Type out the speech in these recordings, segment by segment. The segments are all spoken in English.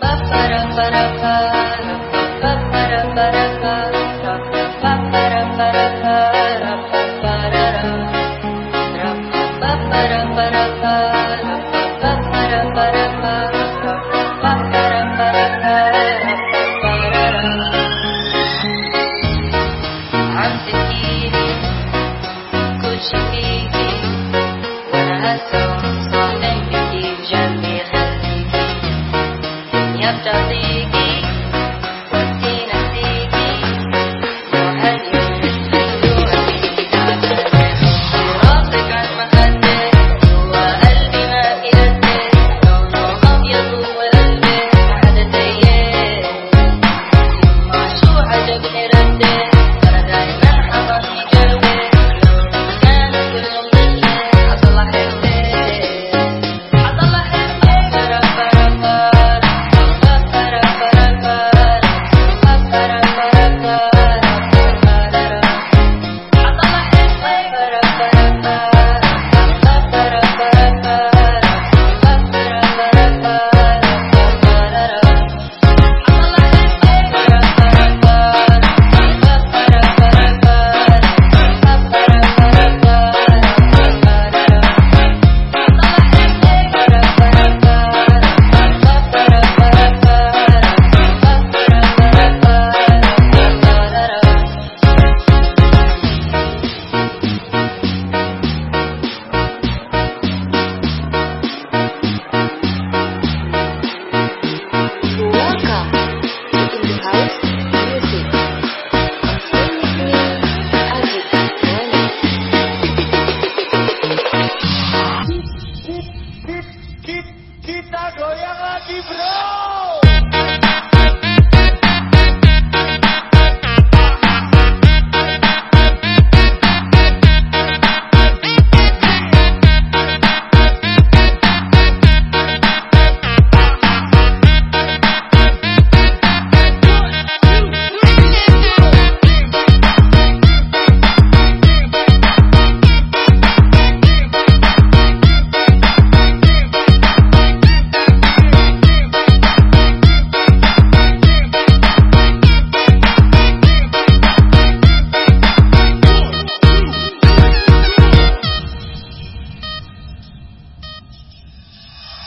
Ba-ba-da-ba-da-ba, ba-ba-da-ba-da-ba. up, Josie.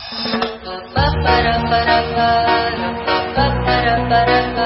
ba ba da ba da ba. Da ba ba da ba da